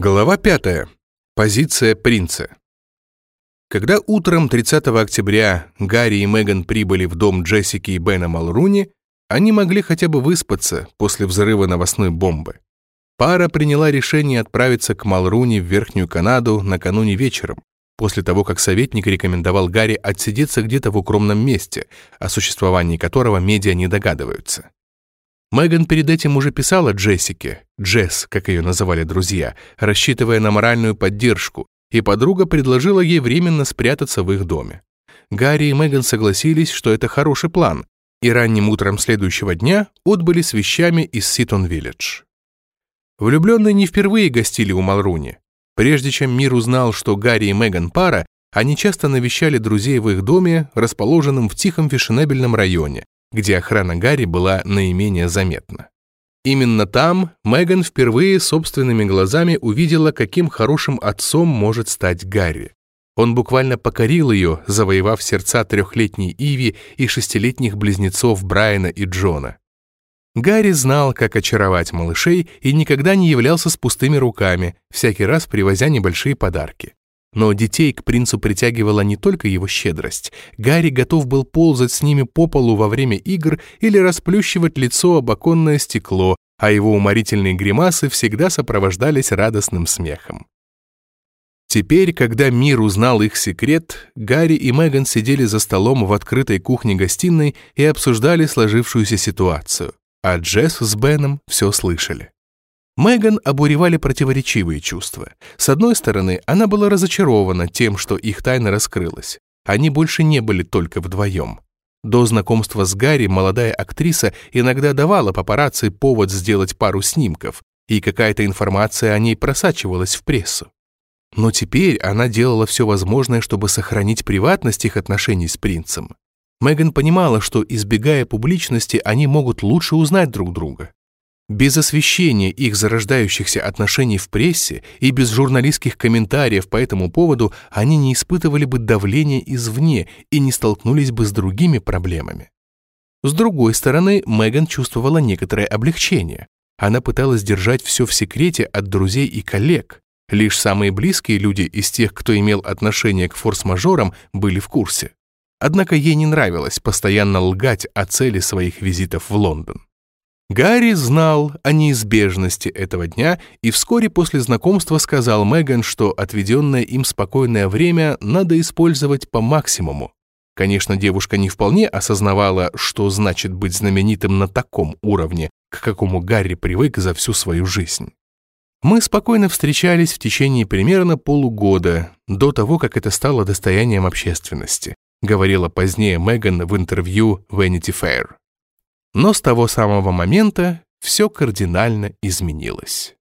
Глава 5. Позиция принца. Когда утром 30 октября Гарри и Меган прибыли в дом Джессики и Бена Малруни, они могли хотя бы выспаться после взрыва новостной бомбы. Пара приняла решение отправиться к Малруни в Верхнюю Канаду накануне вечером, после того, как советник рекомендовал Гарри отсидеться где-то в укромном месте, о существовании которого медиа не догадываются. Меган перед этим уже писала Джессике, Джесс, как ее называли друзья, рассчитывая на моральную поддержку, и подруга предложила ей временно спрятаться в их доме. Гарри и Меган согласились, что это хороший план, и ранним утром следующего дня отбыли с вещами из Ситон-Виллидж. Влюбленные не впервые гостили у Малруни. Прежде чем мир узнал, что Гарри и Меган пара, они часто навещали друзей в их доме, расположенном в тихом фешенебельном районе, где охрана Гарри была наименее заметна. Именно там Меган впервые собственными глазами увидела, каким хорошим отцом может стать Гарри. Он буквально покорил ее, завоевав сердца трехлетней Иви и шестилетних близнецов Брайана и Джона. Гарри знал, как очаровать малышей и никогда не являлся с пустыми руками, всякий раз привозя небольшие подарки. Но детей к принцу притягивала не только его щедрость. Гарри готов был ползать с ними по полу во время игр или расплющивать лицо об оконное стекло, а его уморительные гримасы всегда сопровождались радостным смехом. Теперь, когда мир узнал их секрет, Гарри и Меган сидели за столом в открытой кухне-гостиной и обсуждали сложившуюся ситуацию, а Джесс с Беном все слышали. Меган обуревали противоречивые чувства. С одной стороны, она была разочарована тем, что их тайна раскрылась. Они больше не были только вдвоем. До знакомства с Гарри молодая актриса иногда давала папарацци повод сделать пару снимков, и какая-то информация о ней просачивалась в прессу. Но теперь она делала все возможное, чтобы сохранить приватность их отношений с принцем. Меган понимала, что, избегая публичности, они могут лучше узнать друг друга. Без освещения их зарождающихся отношений в прессе и без журналистских комментариев по этому поводу они не испытывали бы давления извне и не столкнулись бы с другими проблемами. С другой стороны, Меган чувствовала некоторое облегчение. Она пыталась держать все в секрете от друзей и коллег. Лишь самые близкие люди из тех, кто имел отношение к форс-мажорам, были в курсе. Однако ей не нравилось постоянно лгать о цели своих визитов в Лондон. Гарри знал о неизбежности этого дня и вскоре после знакомства сказал Меган, что отведенное им спокойное время надо использовать по максимуму. Конечно, девушка не вполне осознавала, что значит быть знаменитым на таком уровне, к какому Гарри привык за всю свою жизнь. Мы спокойно встречались в течение примерно полугода, до того, как это стало достоянием общественности, говорила позднее Меган в интервью Vanity Fair. Но с того самого момента все кардинально изменилось.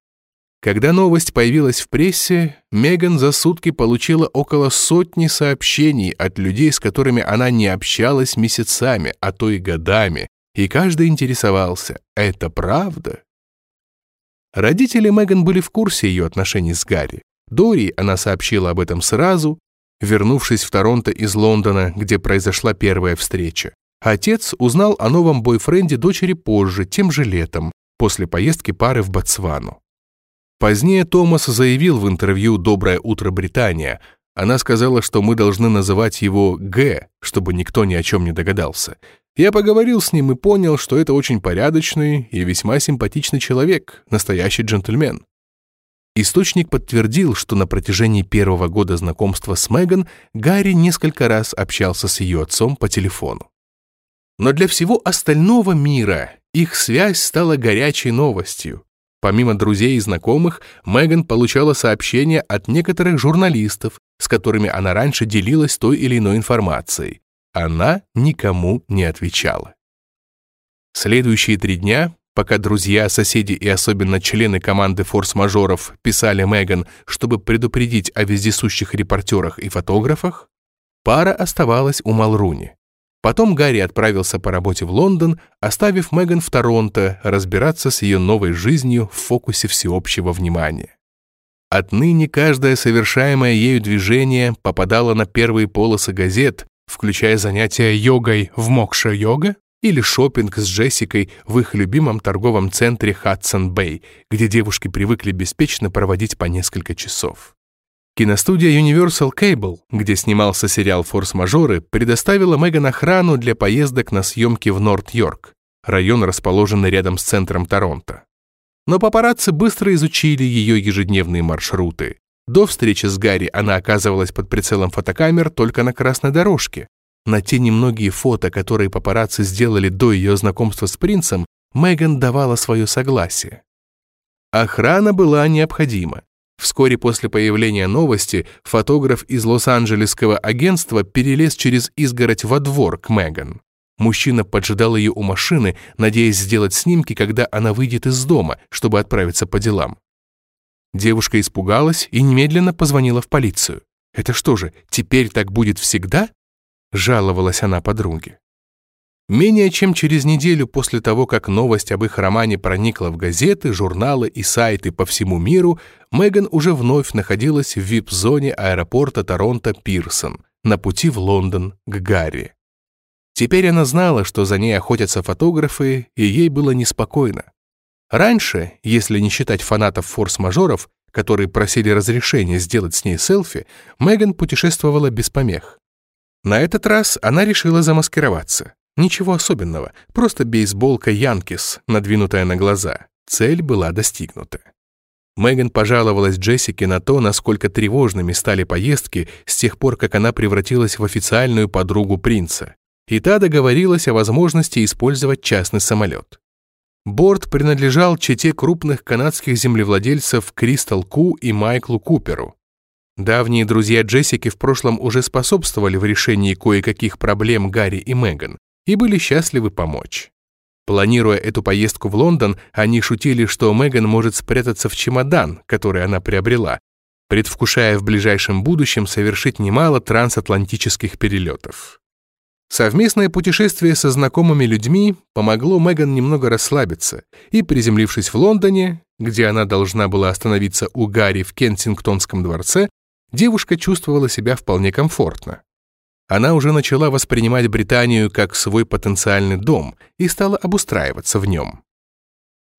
Когда новость появилась в прессе, Меган за сутки получила около сотни сообщений от людей, с которыми она не общалась месяцами, а то и годами, и каждый интересовался, это правда? Родители Меган были в курсе ее отношений с Гарри. Дори она сообщила об этом сразу, вернувшись в Торонто из Лондона, где произошла первая встреча. Отец узнал о новом бойфренде дочери позже, тем же летом, после поездки пары в Ботсвану. Позднее Томас заявил в интервью «Доброе утро, Британия», она сказала, что мы должны называть его Г, чтобы никто ни о чем не догадался. Я поговорил с ним и понял, что это очень порядочный и весьма симпатичный человек, настоящий джентльмен. Источник подтвердил, что на протяжении первого года знакомства с Меган Гарри несколько раз общался с ее отцом по телефону. Но для всего остального мира их связь стала горячей новостью. Помимо друзей и знакомых, Меган получала сообщения от некоторых журналистов, с которыми она раньше делилась той или иной информацией. Она никому не отвечала. Следующие три дня, пока друзья, соседи и особенно члены команды форс-мажоров писали Меган, чтобы предупредить о вездесущих репортерах и фотографах, пара оставалась у Малруни. Потом Гарри отправился по работе в Лондон, оставив Меган в Торонто разбираться с ее новой жизнью в фокусе всеобщего внимания. Отныне каждое совершаемое ею движение попадало на первые полосы газет, включая занятия йогой в Мокша-йога, или шопинг с Джессикой в их любимом торговом центре Хадсон-Бэй, где девушки привыкли беспечно проводить по несколько часов. Киностудия Universal Cable, где снимался сериал «Форс-мажоры», предоставила Меган охрану для поездок на съемки в Норт-Йорк, район, расположенный рядом с центром Торонто. Но папарацци быстро изучили ее ежедневные маршруты. До встречи с Гарри она оказывалась под прицелом фотокамер только на красной дорожке. На те немногие фото, которые папарацци сделали до ее знакомства с принцем, Меган давала свое согласие. Охрана была необходима. Вскоре после появления новости фотограф из Лос-Анджелесского агентства перелез через изгородь во двор к Меган. Мужчина поджидал ее у машины, надеясь сделать снимки, когда она выйдет из дома, чтобы отправиться по делам. Девушка испугалась и немедленно позвонила в полицию. «Это что же, теперь так будет всегда?» Жаловалась она подруге. Менее чем через неделю после того, как новость об их романе проникла в газеты, журналы и сайты по всему миру, Меган уже вновь находилась в вип-зоне аэропорта Торонто-Пирсон на пути в Лондон к Гарри. Теперь она знала, что за ней охотятся фотографы, и ей было неспокойно. Раньше, если не считать фанатов форс-мажоров, которые просили разрешения сделать с ней селфи, Меган путешествовала без помех. На этот раз она решила замаскироваться. Ничего особенного, просто бейсболка Янкис, надвинутая на глаза. Цель была достигнута. Меган пожаловалась Джессике на то, насколько тревожными стали поездки с тех пор, как она превратилась в официальную подругу принца. И та договорилась о возможности использовать частный самолет. Борт принадлежал чете крупных канадских землевладельцев Кристал Ку и Майклу Куперу. Давние друзья Джессики в прошлом уже способствовали в решении кое-каких проблем Гарри и Меган, и были счастливы помочь. Планируя эту поездку в Лондон, они шутили, что Меган может спрятаться в чемодан, который она приобрела, предвкушая в ближайшем будущем совершить немало трансатлантических перелетов. Совместное путешествие со знакомыми людьми помогло Меган немного расслабиться, и, приземлившись в Лондоне, где она должна была остановиться у Гарри в Кенсингтонском дворце, девушка чувствовала себя вполне комфортно. Она уже начала воспринимать Британию как свой потенциальный дом и стала обустраиваться в нем.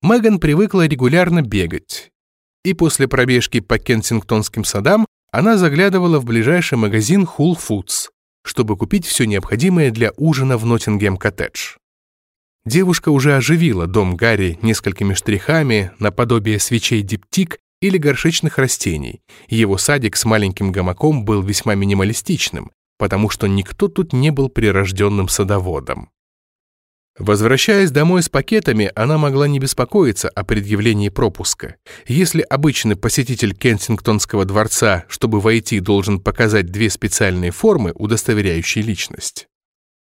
Меган привыкла регулярно бегать, и после пробежки по Кенсингтонским садам она заглядывала в ближайший магазин Whole Foods, чтобы купить все необходимое для ужина в Ноттингем-коттедж. Девушка уже оживила дом Гарри несколькими штрихами наподобие свечей диптик или горшечных растений. Его садик с маленьким гамаком был весьма минималистичным, потому что никто тут не был прирожденным садоводом. Возвращаясь домой с пакетами, она могла не беспокоиться о предъявлении пропуска. Если обычный посетитель Кенсингтонского дворца, чтобы войти, должен показать две специальные формы, удостоверяющие личность,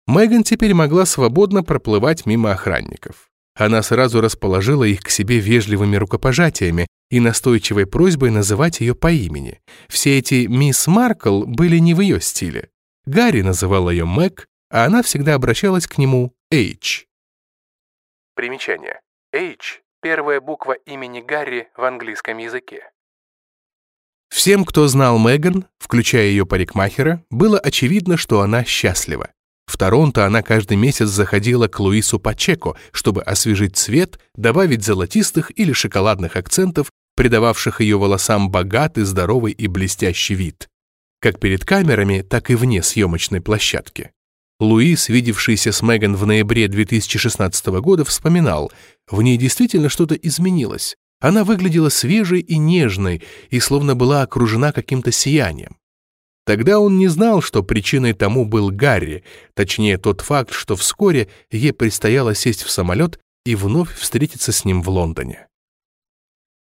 Меган теперь могла свободно проплывать мимо охранников. Она сразу расположила их к себе вежливыми рукопожатиями и настойчивой просьбой называть ее по имени. Все эти «Мисс Маркл» были не в ее стиле. Гарри называл ее Мэг, а она всегда обращалась к нему H. Примечание. H – первая буква имени Гарри в английском языке. Всем, кто знал Меган, включая ее парикмахера, было очевидно, что она счастлива. В Торонто она каждый месяц заходила к Луису Пачеко, чтобы освежить цвет, добавить золотистых или шоколадных акцентов, придававших ее волосам богатый, здоровый и блестящий вид как перед камерами, так и вне съемочной площадки. Луис, видевшийся с Меган в ноябре 2016 года, вспоминал, в ней действительно что-то изменилось. Она выглядела свежей и нежной, и словно была окружена каким-то сиянием. Тогда он не знал, что причиной тому был Гарри, точнее тот факт, что вскоре ей предстояло сесть в самолет и вновь встретиться с ним в Лондоне.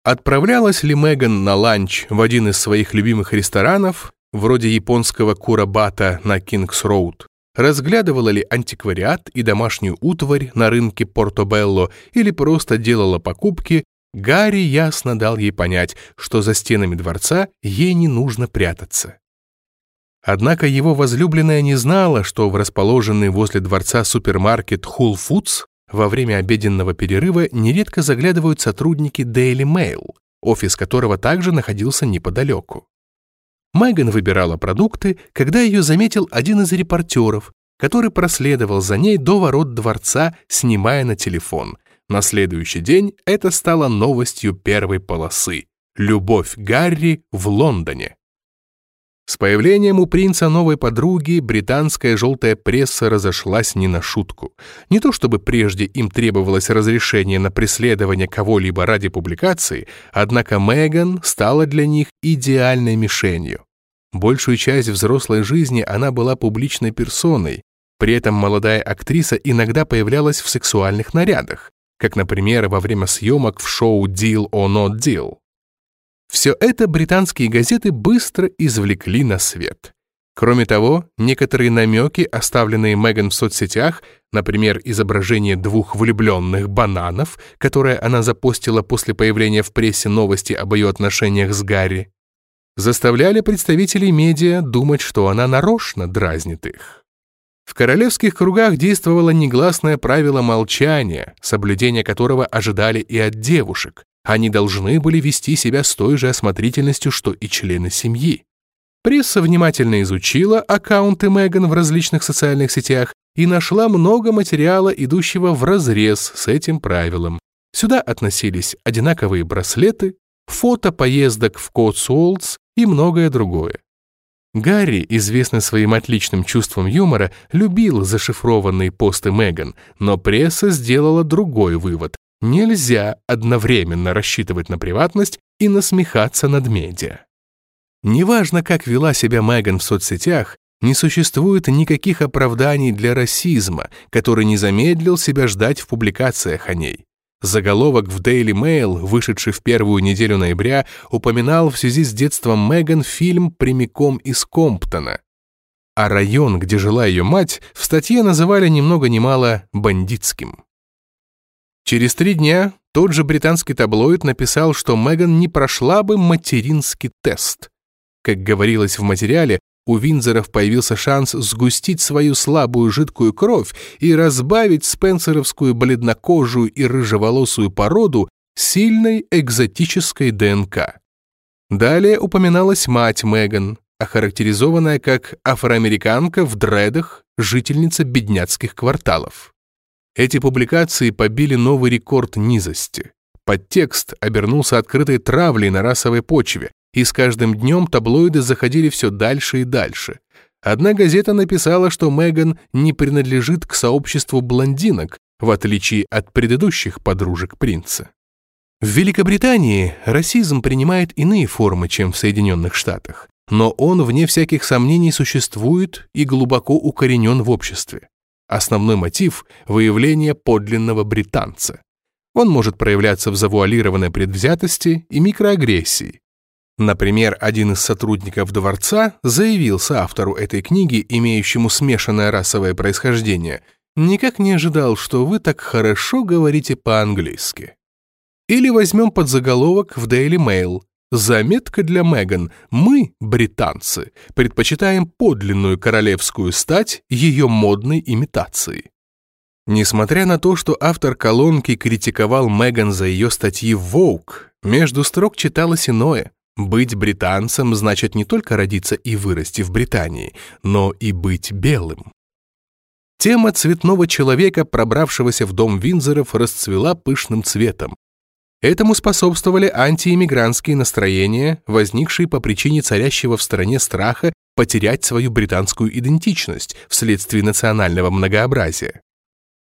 Отправлялась ли Меган на ланч в один из своих любимых ресторанов, вроде японского курабата на Кингс-Роуд, разглядывала ли антиквариат и домашнюю утварь на рынке Портобелло или просто делала покупки, Гарри ясно дал ей понять, что за стенами дворца ей не нужно прятаться. Однако его возлюбленная не знала, что в расположенный возле дворца супермаркет Whole Foods во время обеденного перерыва нередко заглядывают сотрудники Daily Mail, офис которого также находился неподалеку. Меган выбирала продукты, когда ее заметил один из репортеров, который проследовал за ней до ворот дворца, снимая на телефон. На следующий день это стало новостью первой полосы. Любовь Гарри в Лондоне. С появлением у принца новой подруги британская желтая пресса разошлась не на шутку. Не то чтобы прежде им требовалось разрешение на преследование кого-либо ради публикации, однако Меган стала для них идеальной мишенью. Большую часть взрослой жизни она была публичной персоной, при этом молодая актриса иногда появлялась в сексуальных нарядах, как, например, во время съемок в шоу «Deal or Not Deal». Все это британские газеты быстро извлекли на свет. Кроме того, некоторые намеки, оставленные Меган в соцсетях, например, изображение двух влюбленных бананов, которое она запостила после появления в прессе новости об ее отношениях с Гарри, заставляли представителей медиа думать, что она нарочно дразнит их. В королевских кругах действовало негласное правило молчания, соблюдение которого ожидали и от девушек, они должны были вести себя с той же осмотрительностью, что и члены семьи. Пресса внимательно изучила аккаунты Меган в различных социальных сетях и нашла много материала, идущего вразрез с этим правилом. Сюда относились одинаковые браслеты, фото поездок в Котсуолтс и многое другое. Гарри, известный своим отличным чувством юмора, любил зашифрованные посты Меган, но пресса сделала другой вывод. Нельзя одновременно рассчитывать на приватность и насмехаться над медиа. Неважно, как вела себя Меган в соцсетях, не существует никаких оправданий для расизма, который не замедлил себя ждать в публикациях о ней. Заголовок в Daily Mail, вышедший в первую неделю ноября, упоминал в связи с детством Меган фильм прямиком из Комптона. А район, где жила ее мать, в статье называли ни много ни мало бандитским. Через три дня тот же британский таблоид написал, что Меган не прошла бы материнский тест. Как говорилось в материале, у Винзоров появился шанс сгустить свою слабую жидкую кровь и разбавить спенсеровскую бледнокожую и рыжеволосую породу сильной экзотической ДНК. Далее упоминалась мать Меган, охарактеризованная как афроамериканка в дредах, жительница бедняцких кварталов. Эти публикации побили новый рекорд низости. Подтекст обернулся открытой травлей на расовой почве, и с каждым днем таблоиды заходили все дальше и дальше. Одна газета написала, что Меган не принадлежит к сообществу блондинок, в отличие от предыдущих подружек принца. В Великобритании расизм принимает иные формы, чем в Соединенных Штатах, но он, вне всяких сомнений, существует и глубоко укоренен в обществе. Основной мотив – выявление подлинного британца. Он может проявляться в завуалированной предвзятости и микроагрессии. Например, один из сотрудников дворца заявил соавтору этой книги, имеющему смешанное расовое происхождение, «Никак не ожидал, что вы так хорошо говорите по-английски». Или возьмем подзаголовок в Daily Mail Заметка для Меган. Мы, британцы, предпочитаем подлинную королевскую стать ее модной имитацией. Несмотря на то, что автор колонки критиковал Меган за ее статьи в Vogue, между строк читалось иное. Быть британцем значит не только родиться и вырасти в Британии, но и быть белым. Тема цветного человека, пробравшегося в дом Винзоров, расцвела пышным цветом. Этому способствовали антииммигрантские настроения, возникшие по причине царящего в стране страха потерять свою британскую идентичность вследствие национального многообразия.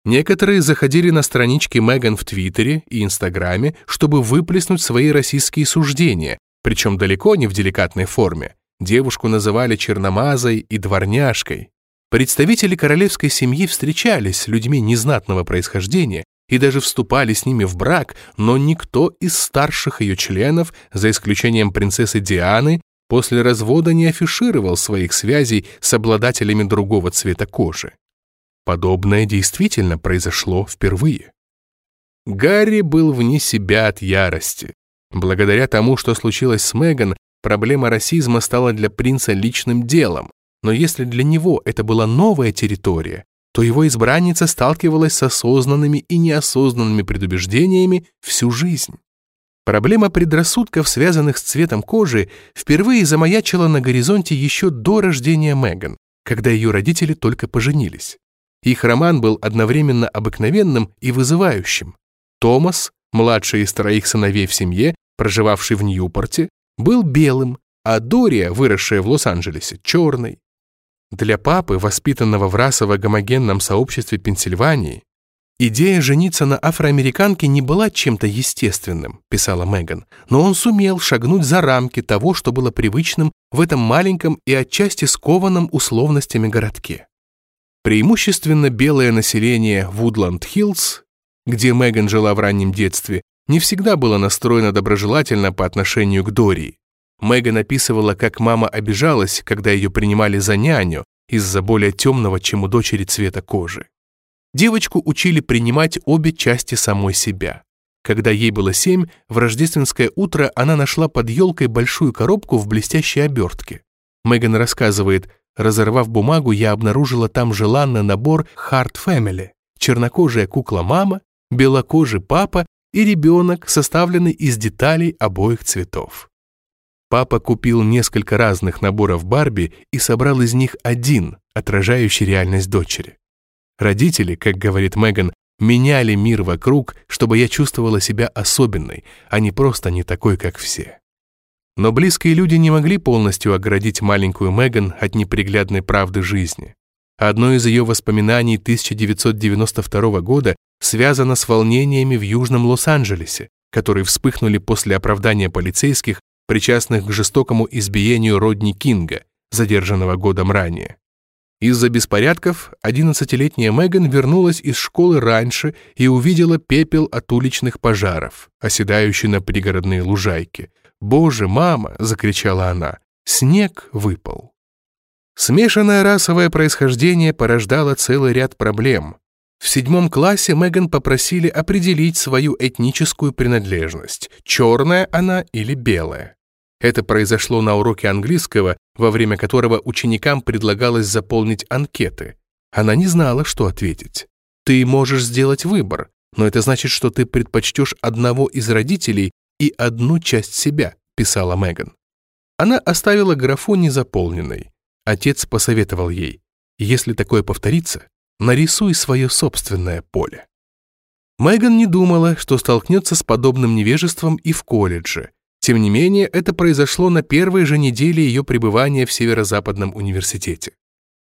Некоторые заходили на странички Меган в Твиттере и Инстаграме, чтобы выплеснуть свои российские суждения, причем далеко не в деликатной форме. Девушку называли черномазой и дворняжкой. Представители королевской семьи встречались с людьми незнатного происхождения и даже вступали с ними в брак, но никто из старших ее членов, за исключением принцессы Дианы, после развода не афишировал своих связей с обладателями другого цвета кожи. Подобное действительно произошло впервые. Гарри был вне себя от ярости. Благодаря тому, что случилось с Меган, проблема расизма стала для принца личным делом. Но если для него это была новая территория, то его избранница сталкивалась с осознанными и неосознанными предубеждениями всю жизнь. Проблема предрассудков, связанных с цветом кожи, впервые замаячила на горизонте еще до рождения Меган, когда ее родители только поженились. Их роман был одновременно обыкновенным и вызывающим. Томас, младший из троих сыновей в семье, проживавший в Ньюпорте, был белым, а Дория, выросшая в Лос-Анджелесе, черной. Для папы, воспитанного в расово-гомогенном сообществе Пенсильвании, идея жениться на афроамериканке не была чем-то естественным, писала Меган, но он сумел шагнуть за рамки того, что было привычным в этом маленьком и отчасти скованном условностями городке. Преимущественно белое население Вудланд-Хиллз, где Меган жила в раннем детстве, не всегда было настроено доброжелательно по отношению к Дории. Меган описывала, как мама обижалась, когда ее принимали за няню из-за более темного, чем у дочери цвета кожи. Девочку учили принимать обе части самой себя. Когда ей было семь, в рождественское утро она нашла под елкой большую коробку в блестящей обертке. Меган рассказывает, разорвав бумагу, я обнаружила там желанный набор Heart Family, чернокожая кукла-мама, белокожий папа и ребенок, составленный из деталей обоих цветов. Папа купил несколько разных наборов Барби и собрал из них один, отражающий реальность дочери. Родители, как говорит Меган, меняли мир вокруг, чтобы я чувствовала себя особенной, а не просто не такой, как все. Но близкие люди не могли полностью оградить маленькую Меган от неприглядной правды жизни. Одно из ее воспоминаний 1992 года связано с волнениями в Южном Лос-Анджелесе, которые вспыхнули после оправдания полицейских, причастных к жестокому избиению Родни Кинга, задержанного годом ранее. Из-за беспорядков 11-летняя Меган вернулась из школы раньше и увидела пепел от уличных пожаров, оседающий на пригородные лужайки. «Боже, мама!» — закричала она. «Снег выпал». Смешанное расовое происхождение порождало целый ряд проблем. В седьмом классе Меган попросили определить свою этническую принадлежность, черная она или белая. Это произошло на уроке английского, во время которого ученикам предлагалось заполнить анкеты. Она не знала, что ответить. Ты можешь сделать выбор, но это значит, что ты предпочтешь одного из родителей и одну часть себя, писала Меган. Она оставила графу незаполненной. Отец посоветовал ей, если такое повторится, нарисуй свое собственное поле. Меган не думала, что столкнется с подобным невежеством и в колледже, тем не менее, это произошло на первой же неделе ее пребывания в Северо-Западном университете.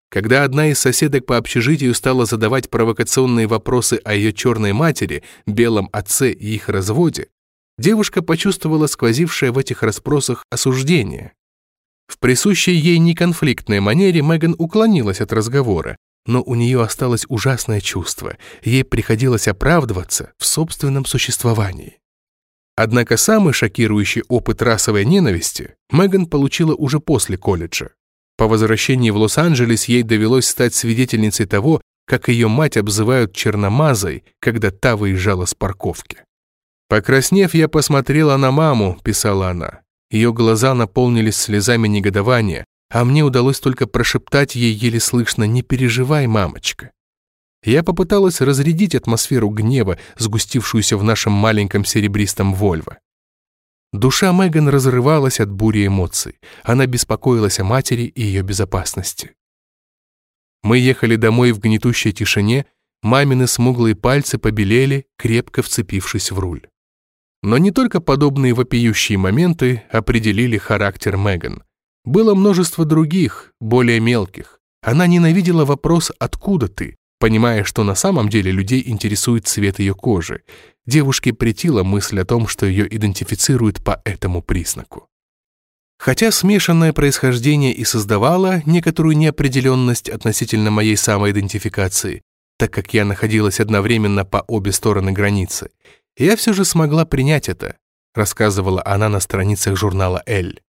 Когда одна из соседок по общежитию стала задавать провокационные вопросы о ее черной матери, белом отце и их разводе, девушка почувствовала сквозившее в этих расспросах осуждение. В присущей ей неконфликтной манере Меган уклонилась от разговора, но у нее осталось ужасное чувство, ей приходилось оправдываться в собственном существовании. Однако самый шокирующий опыт расовой ненависти Меган получила уже после колледжа. По возвращении в Лос-Анджелес ей довелось стать свидетельницей того, как ее мать обзывают черномазой, когда та выезжала с парковки. «Покраснев, я посмотрела на маму», — писала она. Ее глаза наполнились слезами негодования, а мне удалось только прошептать ей еле слышно «Не переживай, мамочка». Я попыталась разрядить атмосферу гнева, сгустившуюся в нашем маленьком серебристом Вольво. Душа Меган разрывалась от бури эмоций. Она беспокоилась о матери и ее безопасности. Мы ехали домой в гнетущей тишине, мамины смуглые пальцы побелели, крепко вцепившись в руль. Но не только подобные вопиющие моменты определили характер Меган. Было множество других, более мелких. Она ненавидела вопрос «Откуда ты?», Понимая, что на самом деле людей интересует цвет ее кожи, девушке претила мысль о том, что ее идентифицируют по этому признаку. Хотя смешанное происхождение и создавало некоторую неопределенность относительно моей самоидентификации, так как я находилась одновременно по обе стороны границы, я все же смогла принять это, рассказывала она на страницах журнала «Эль».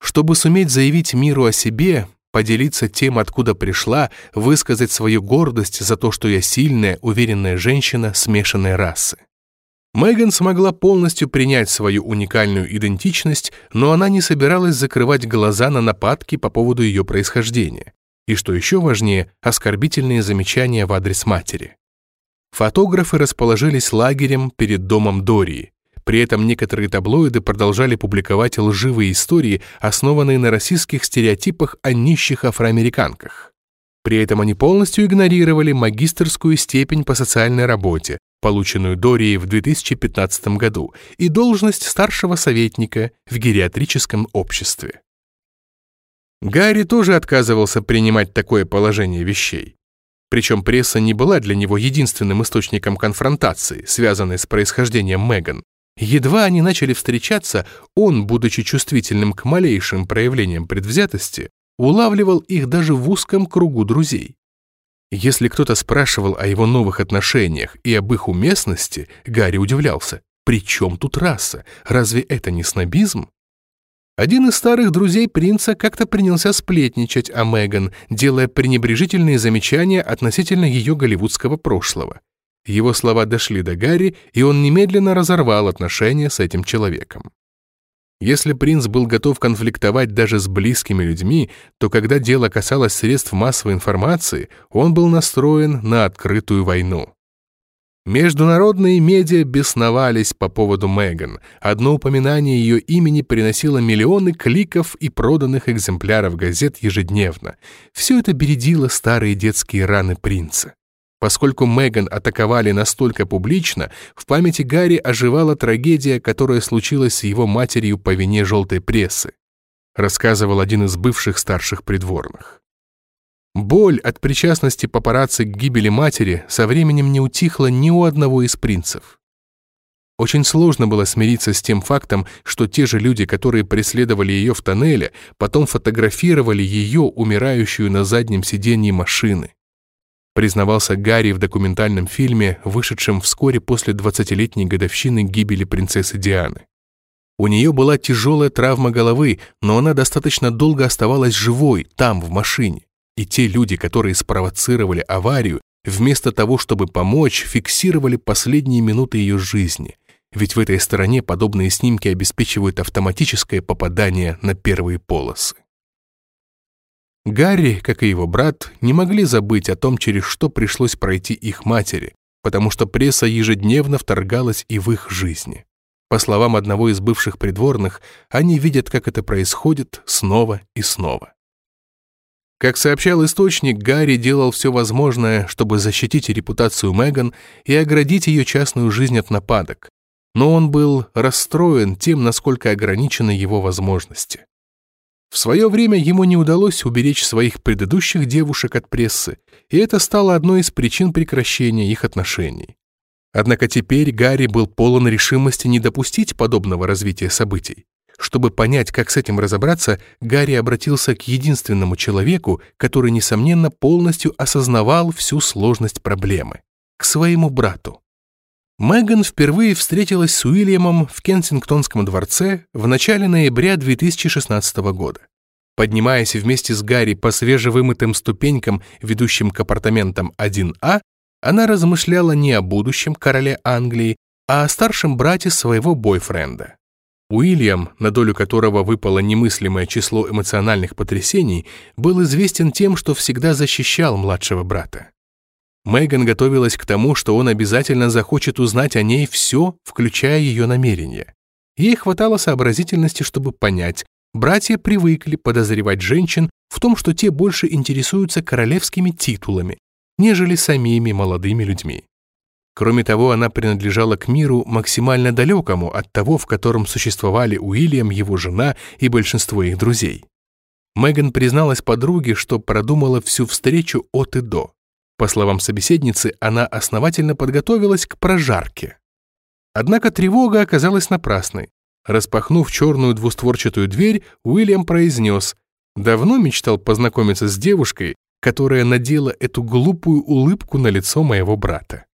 Чтобы суметь заявить миру о себе, поделиться тем, откуда пришла, высказать свою гордость за то, что я сильная, уверенная женщина смешанной расы. Меган смогла полностью принять свою уникальную идентичность, но она не собиралась закрывать глаза на нападки по поводу ее происхождения. И что еще важнее, оскорбительные замечания в адрес матери. Фотографы расположились лагерем перед домом Дории. При этом некоторые таблоиды продолжали публиковать лживые истории, основанные на российских стереотипах о нищих афроамериканках. При этом они полностью игнорировали магистерскую степень по социальной работе, полученную Дорией в 2015 году, и должность старшего советника в гериатрическом обществе. Гарри тоже отказывался принимать такое положение вещей. Причем пресса не была для него единственным источником конфронтации, связанной с происхождением Меган. Едва они начали встречаться, он, будучи чувствительным к малейшим проявлениям предвзятости, улавливал их даже в узком кругу друзей. Если кто-то спрашивал о его новых отношениях и об их уместности, Гарри удивлялся. «При чем тут раса? Разве это не снобизм?» Один из старых друзей принца как-то принялся сплетничать о Меган, делая пренебрежительные замечания относительно ее голливудского прошлого. Его слова дошли до Гарри, и он немедленно разорвал отношения с этим человеком. Если принц был готов конфликтовать даже с близкими людьми, то когда дело касалось средств массовой информации, он был настроен на открытую войну. Международные медиа бесновались по поводу Меган. Одно упоминание ее имени приносило миллионы кликов и проданных экземпляров газет ежедневно. Все это бередило старые детские раны принца. Поскольку Меган атаковали настолько публично, в памяти Гарри оживала трагедия, которая случилась с его матерью по вине желтой прессы, рассказывал один из бывших старших придворных. Боль от причастности папарацци к гибели матери со временем не утихла ни у одного из принцев. Очень сложно было смириться с тем фактом, что те же люди, которые преследовали ее в тоннеле, потом фотографировали ее, умирающую на заднем сиденье машины. Признавался Гарри в документальном фильме, вышедшем вскоре после 20-летней годовщины гибели принцессы Дианы. У нее была тяжелая травма головы, но она достаточно долго оставалась живой, там, в машине. И те люди, которые спровоцировали аварию, вместо того, чтобы помочь, фиксировали последние минуты ее жизни. Ведь в этой стороне подобные снимки обеспечивают автоматическое попадание на первые полосы. Гарри, как и его брат, не могли забыть о том, через что пришлось пройти их матери, потому что пресса ежедневно вторгалась и в их жизни. По словам одного из бывших придворных, они видят, как это происходит снова и снова. Как сообщал источник, Гарри делал все возможное, чтобы защитить репутацию Меган и оградить ее частную жизнь от нападок, но он был расстроен тем, насколько ограничены его возможности. В свое время ему не удалось уберечь своих предыдущих девушек от прессы, и это стало одной из причин прекращения их отношений. Однако теперь Гарри был полон решимости не допустить подобного развития событий. Чтобы понять, как с этим разобраться, Гарри обратился к единственному человеку, который, несомненно, полностью осознавал всю сложность проблемы — к своему брату. Меган впервые встретилась с Уильямом в Кенсингтонском дворце в начале ноября 2016 года. Поднимаясь вместе с Гарри по свежевымытым ступенькам, ведущим к апартаментам 1А, она размышляла не о будущем короле Англии, а о старшем брате своего бойфренда. Уильям, на долю которого выпало немыслимое число эмоциональных потрясений, был известен тем, что всегда защищал младшего брата. Меган готовилась к тому, что он обязательно захочет узнать о ней все, включая ее намерения. Ей хватало сообразительности, чтобы понять, братья привыкли подозревать женщин в том, что те больше интересуются королевскими титулами, нежели самими молодыми людьми. Кроме того, она принадлежала к миру максимально далекому от того, в котором существовали Уильям, его жена и большинство их друзей. Меган призналась подруге, что продумала всю встречу от и до. По словам собеседницы, она основательно подготовилась к прожарке. Однако тревога оказалась напрасной. Распахнув черную двустворчатую дверь, Уильям произнес «Давно мечтал познакомиться с девушкой, которая надела эту глупую улыбку на лицо моего брата».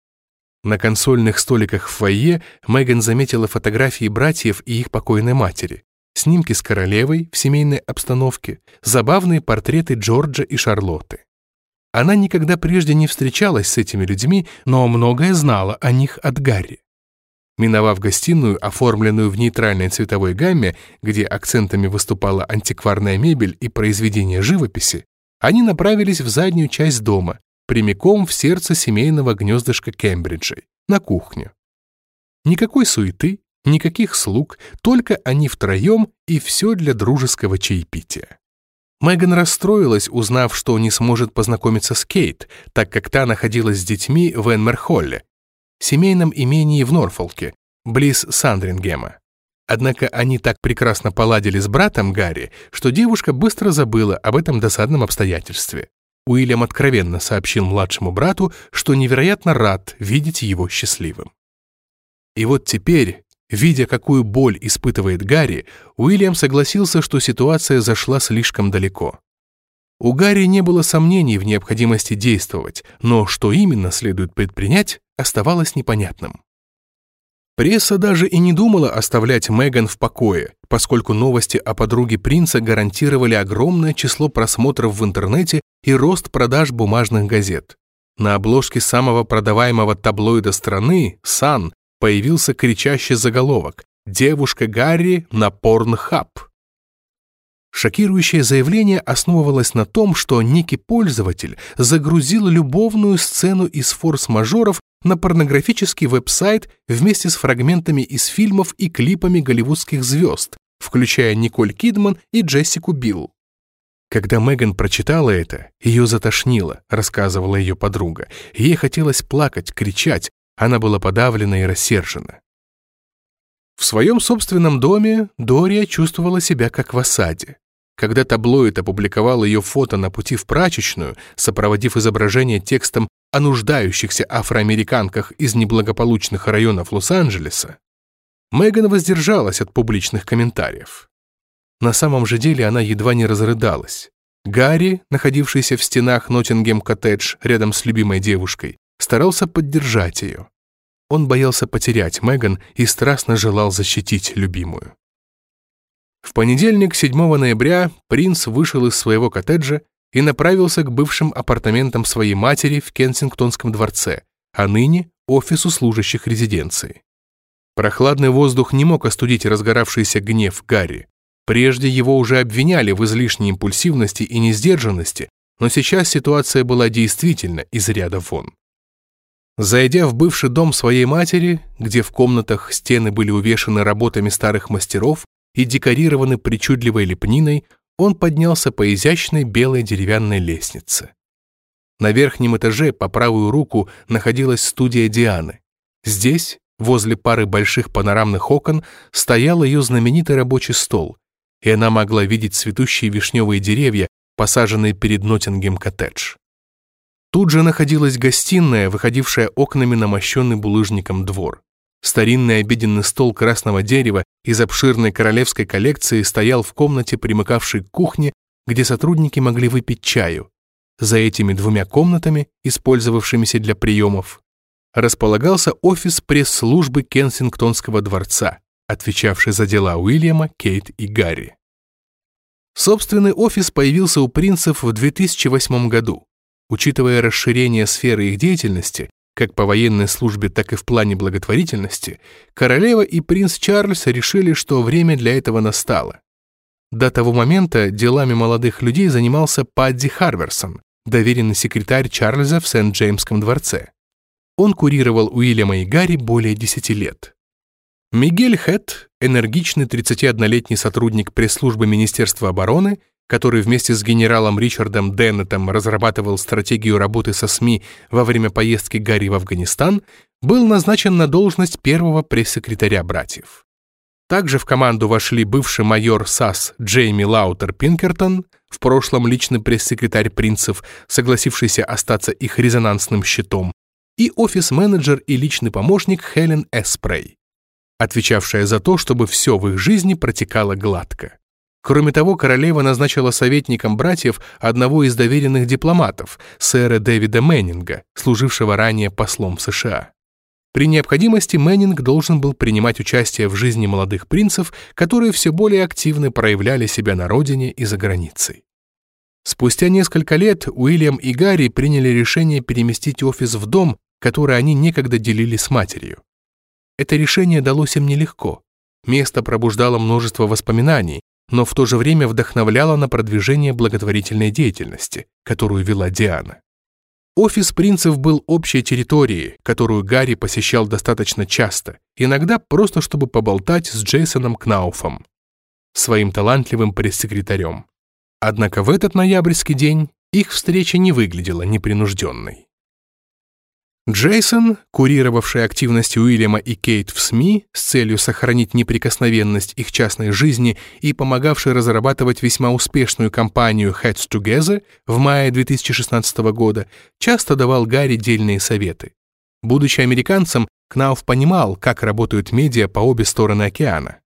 На консольных столиках в фойе Меган заметила фотографии братьев и их покойной матери, снимки с королевой в семейной обстановке, забавные портреты Джорджа и Шарлотты. Она никогда прежде не встречалась с этими людьми, но многое знала о них от Гарри. Миновав гостиную, оформленную в нейтральной цветовой гамме, где акцентами выступала антикварная мебель и произведения живописи, они направились в заднюю часть дома, прямиком в сердце семейного гнездышка Кембриджей, на кухню. Никакой суеты, никаких слуг, только они втроем и все для дружеского чаепития. Меган расстроилась, узнав, что не сможет познакомиться с Кейт, так как та находилась с детьми в Энмерхолле, семейном имении в Норфолке, близ Сандрингема. Однако они так прекрасно поладили с братом Гарри, что девушка быстро забыла об этом досадном обстоятельстве. Уильям откровенно сообщил младшему брату, что невероятно рад видеть его счастливым. И вот теперь, видя, какую боль испытывает Гарри, Уильям согласился, что ситуация зашла слишком далеко. У Гарри не было сомнений в необходимости действовать, но что именно следует предпринять, оставалось непонятным. Пресса даже и не думала оставлять Меган в покое, поскольку новости о подруге принца гарантировали огромное число просмотров в интернете и рост продаж бумажных газет. На обложке самого продаваемого таблоида страны, «Сан», появился кричащий заголовок «Девушка Гарри на порнхаб». Шокирующее заявление основывалось на том, что некий пользователь загрузил любовную сцену из форс-мажоров на порнографический веб-сайт вместе с фрагментами из фильмов и клипами голливудских звезд, включая Николь Кидман и Джессику Билл. Когда Меган прочитала это, ее затошнило, рассказывала ее подруга. Ей хотелось плакать, кричать, она была подавлена и рассержена. В своем собственном доме Дория чувствовала себя как в осаде. Когда таблоид опубликовал ее фото на пути в прачечную, сопроводив изображение текстом о нуждающихся афроамериканках из неблагополучных районов Лос-Анджелеса, Меган воздержалась от публичных комментариев. На самом же деле она едва не разрыдалась. Гарри, находившийся в стенах Ноттингем-коттедж рядом с любимой девушкой, старался поддержать ее. Он боялся потерять Меган и страстно желал защитить любимую. В понедельник, 7 ноября, принц вышел из своего коттеджа и направился к бывшим апартаментам своей матери в Кенсингтонском дворце, а ныне офису служащих резиденции. Прохладный воздух не мог остудить разгоравшийся гнев Гарри. Прежде его уже обвиняли в излишней импульсивности и несдержанности, но сейчас ситуация была действительно из ряда вон. Зайдя в бывший дом своей матери, где в комнатах стены были увешаны работами старых мастеров, и декорированы причудливой лепниной, он поднялся по изящной белой деревянной лестнице. На верхнем этаже по правую руку находилась студия Дианы. Здесь, возле пары больших панорамных окон, стоял ее знаменитый рабочий стол, и она могла видеть цветущие вишневые деревья, посаженные перед Ноттингем-коттедж. Тут же находилась гостиная, выходившая окнами на мощенный булыжником двор. Старинный обеденный стол красного дерева из обширной королевской коллекции стоял в комнате, примыкавшей к кухне, где сотрудники могли выпить чаю. За этими двумя комнатами, использовавшимися для приемов, располагался офис пресс-службы Кенсингтонского дворца, отвечавший за дела Уильяма, Кейт и Гарри. Собственный офис появился у принцев в 2008 году. Учитывая расширение сферы их деятельности, как по военной службе, так и в плане благотворительности, королева и принц Чарльз решили, что время для этого настало. До того момента делами молодых людей занимался Падди Харверсон, доверенный секретарь Чарльза в Сент-Джеймском дворце. Он курировал Уильяма и Гарри более 10 лет. Мигель Хэт, энергичный 31-летний сотрудник пресс-службы Министерства обороны, который вместе с генералом Ричардом Деннетом разрабатывал стратегию работы со СМИ во время поездки Гарри в Афганистан, был назначен на должность первого пресс-секретаря братьев. Также в команду вошли бывший майор САС Джейми Лаутер Пинкертон, в прошлом личный пресс-секретарь принцев, согласившийся остаться их резонансным щитом, и офис-менеджер и личный помощник Хелен Эспрей, отвечавшая за то, чтобы все в их жизни протекало гладко. Кроме того, королева назначила советником братьев одного из доверенных дипломатов, сэра Дэвида Мэннинга, служившего ранее послом США. При необходимости Мэннинг должен был принимать участие в жизни молодых принцев, которые все более активно проявляли себя на родине и за границей. Спустя несколько лет Уильям и Гарри приняли решение переместить офис в дом, который они некогда делили с матерью. Это решение далось им нелегко. Место пробуждало множество воспоминаний, но в то же время вдохновляла на продвижение благотворительной деятельности, которую вела Диана. Офис принцев был общей территорией, которую Гарри посещал достаточно часто, иногда просто чтобы поболтать с Джейсоном Кнауфом, своим талантливым пресс-секретарем. Однако в этот ноябрьский день их встреча не выглядела непринужденной. Джейсон, курировавший активности Уильяма и Кейт в СМИ с целью сохранить неприкосновенность их частной жизни и помогавший разрабатывать весьма успешную кампанию Heads Together в мае 2016 года, часто давал Гарри дельные советы. Будучи американцем, Кнауф понимал, как работают медиа по обе стороны океана,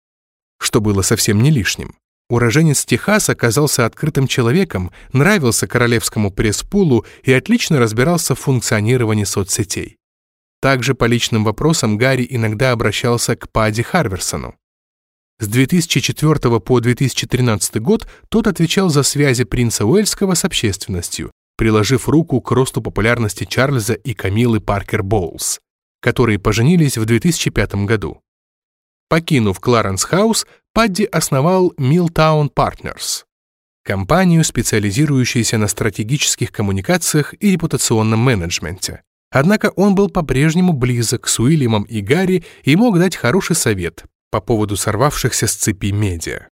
что было совсем не лишним. Уроженец Техаса оказался открытым человеком, нравился королевскому пресс-пулу и отлично разбирался в функционировании соцсетей. Также по личным вопросам Гарри иногда обращался к Падди Харверсону. С 2004 по 2013 год тот отвечал за связи принца Уэльского с общественностью, приложив руку к росту популярности Чарльза и Камилы Паркер Боулс, которые поженились в 2005 году. Покинув Кларенс Хаус, Падди основал Milltown Partners, компанию, специализирующуюся на стратегических коммуникациях и репутационном менеджменте. Однако он был по-прежнему близок с Уильямом и Гарри и мог дать хороший совет по поводу сорвавшихся с цепи медиа.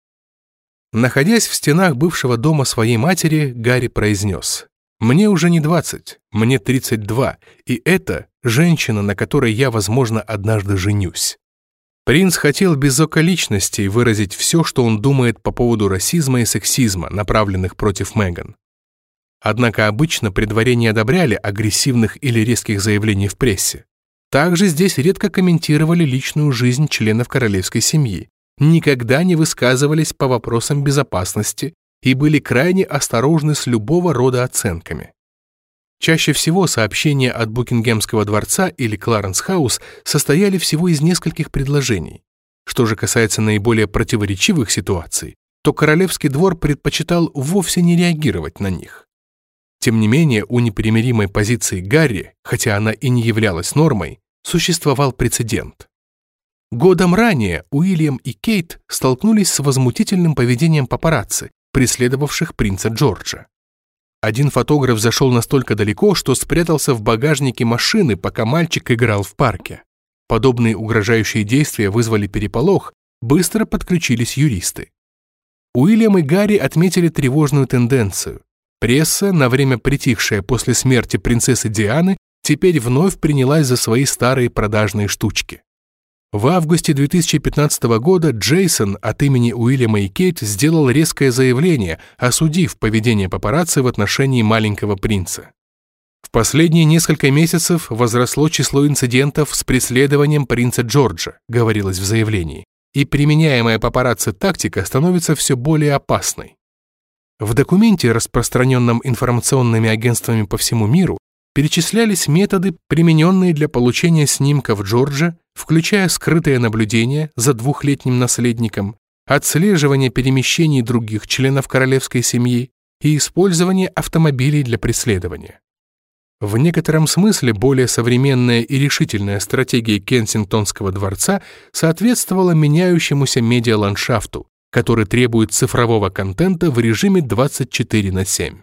Находясь в стенах бывшего дома своей матери, Гарри произнес «Мне уже не 20, мне 32, и это женщина, на которой я, возможно, однажды женюсь». Принц хотел без околичностей выразить все, что он думает по поводу расизма и сексизма, направленных против Меган. Однако обычно при дворе не одобряли агрессивных или резких заявлений в прессе. Также здесь редко комментировали личную жизнь членов королевской семьи, никогда не высказывались по вопросам безопасности и были крайне осторожны с любого рода оценками. Чаще всего сообщения от Букингемского дворца или Кларенс-хаус состояли всего из нескольких предложений. Что же касается наиболее противоречивых ситуаций, то Королевский двор предпочитал вовсе не реагировать на них. Тем не менее, у непримиримой позиции Гарри, хотя она и не являлась нормой, существовал прецедент. Годом ранее Уильям и Кейт столкнулись с возмутительным поведением папарацци, преследовавших принца Джорджа. Один фотограф зашел настолько далеко, что спрятался в багажнике машины, пока мальчик играл в парке. Подобные угрожающие действия вызвали переполох, быстро подключились юристы. Уильям и Гарри отметили тревожную тенденцию. Пресса, на время притихшая после смерти принцессы Дианы, теперь вновь принялась за свои старые продажные штучки. В августе 2015 года Джейсон от имени Уильяма и Кейт сделал резкое заявление, осудив поведение папарацци в отношении маленького принца. В последние несколько месяцев возросло число инцидентов с преследованием принца Джорджа, говорилось в заявлении, и применяемая папарацци тактика становится все более опасной. В документе, распространенном информационными агентствами по всему миру, перечислялись методы, примененные для получения снимков Джорджа, включая скрытое наблюдение за двухлетним наследником, отслеживание перемещений других членов королевской семьи и использование автомобилей для преследования. В некотором смысле более современная и решительная стратегия Кенсингтонского дворца соответствовала меняющемуся медиаландшафту, который требует цифрового контента в режиме 24 на 7.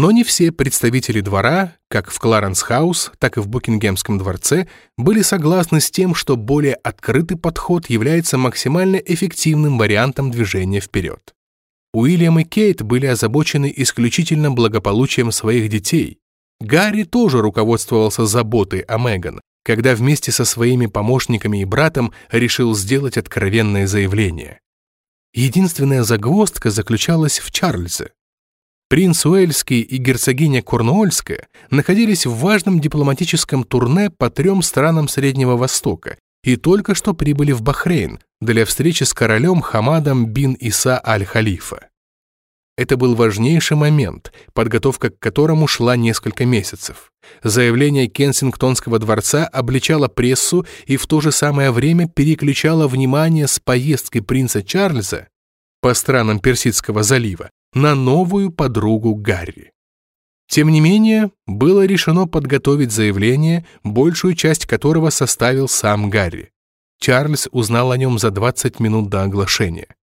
Но не все представители двора, как в Кларенс-хаус, так и в Букингемском дворце, были согласны с тем, что более открытый подход является максимально эффективным вариантом движения вперед. Уильям и Кейт были озабочены исключительно благополучием своих детей. Гарри тоже руководствовался заботой о Меган, когда вместе со своими помощниками и братом решил сделать откровенное заявление. Единственная загвоздка заключалась в Чарльзе. Принц Уэльский и герцогиня Корнуольская находились в важном дипломатическом турне по трем странам Среднего Востока и только что прибыли в Бахрейн для встречи с королем Хамадом бин Иса аль-Халифа. Это был важнейший момент, подготовка к которому шла несколько месяцев. Заявление Кенсингтонского дворца обличало прессу и в то же самое время переключало внимание с поездки принца Чарльза по странам Персидского залива на новую подругу Гарри. Тем не менее, было решено подготовить заявление, большую часть которого составил сам Гарри. Чарльз узнал о нем за 20 минут до оглашения.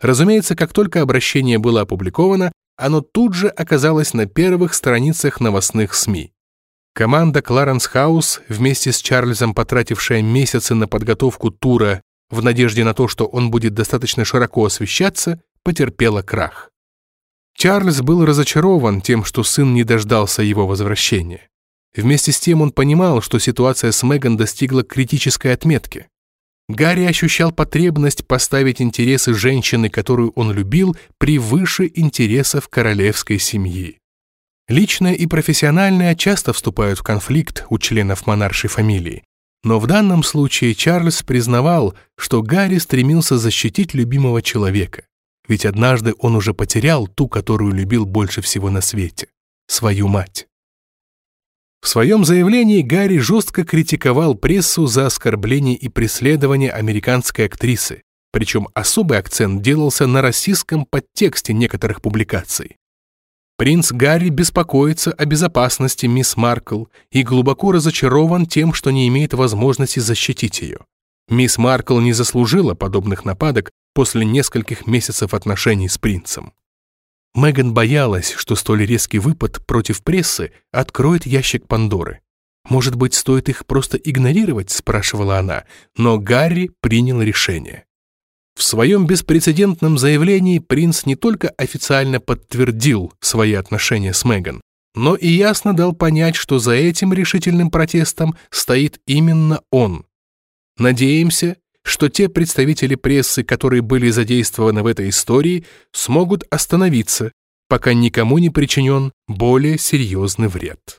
Разумеется, как только обращение было опубликовано, оно тут же оказалось на первых страницах новостных СМИ. Команда Кларенс Хаус, вместе с Чарльзом потратившая месяцы на подготовку тура в надежде на то, что он будет достаточно широко освещаться, потерпела крах. Чарльз был разочарован тем, что сын не дождался его возвращения. Вместе с тем он понимал, что ситуация с Меган достигла критической отметки. Гарри ощущал потребность поставить интересы женщины, которую он любил, превыше интересов королевской семьи. Личное и профессиональное часто вступают в конфликт у членов монаршей фамилии, но в данном случае Чарльз признавал, что Гарри стремился защитить любимого человека, ведь однажды он уже потерял ту, которую любил больше всего на свете — свою мать. В своем заявлении Гарри жестко критиковал прессу за оскорбление и преследование американской актрисы, причем особый акцент делался на расистском подтексте некоторых публикаций. Принц Гарри беспокоится о безопасности мисс Маркл и глубоко разочарован тем, что не имеет возможности защитить ее. Мисс Маркл не заслужила подобных нападок после нескольких месяцев отношений с принцем. Меган боялась, что столь резкий выпад против прессы откроет ящик Пандоры. «Может быть, стоит их просто игнорировать?» – спрашивала она, но Гарри принял решение. В своем беспрецедентном заявлении принц не только официально подтвердил свои отношения с Меган, но и ясно дал понять, что за этим решительным протестом стоит именно он. Надеемся, что те представители прессы, которые были задействованы в этой истории, смогут остановиться, пока никому не причинен более серьезный вред.